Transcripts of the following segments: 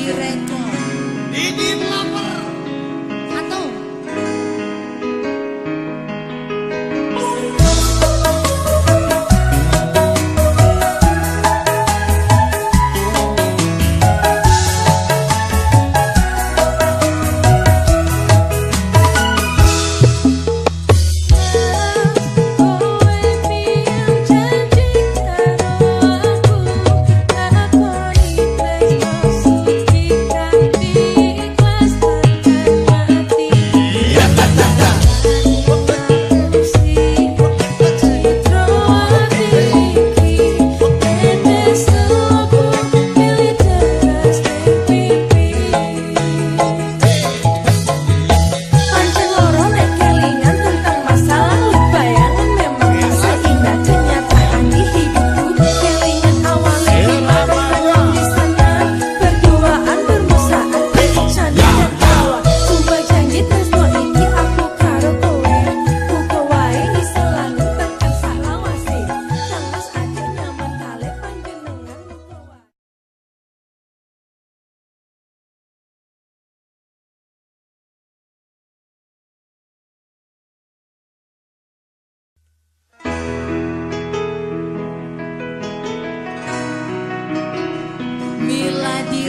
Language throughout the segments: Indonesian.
Mila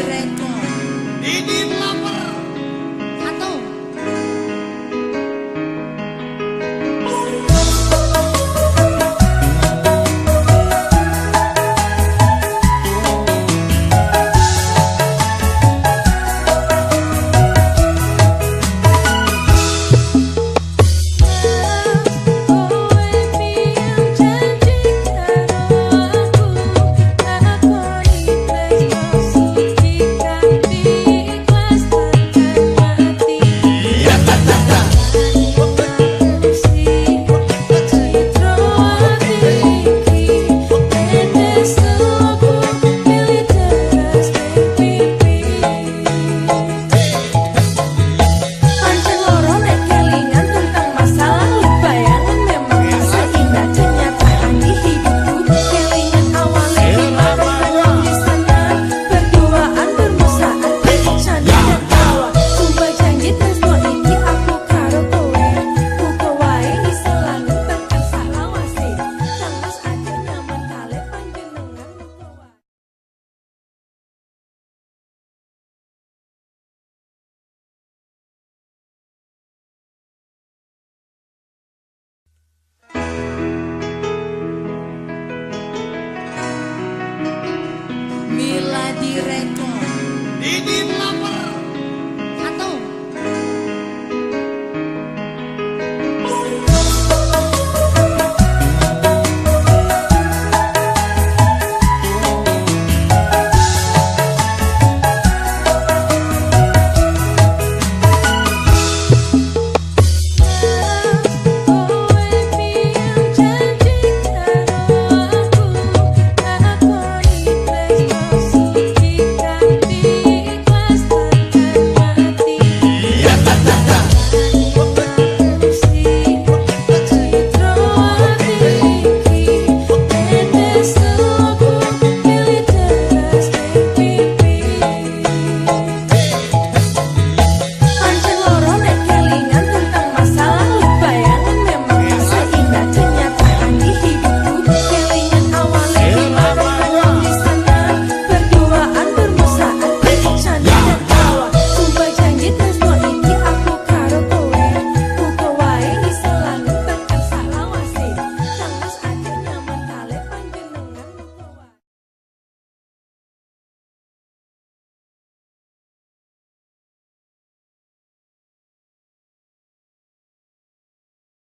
direkod. Ini Ini lapar.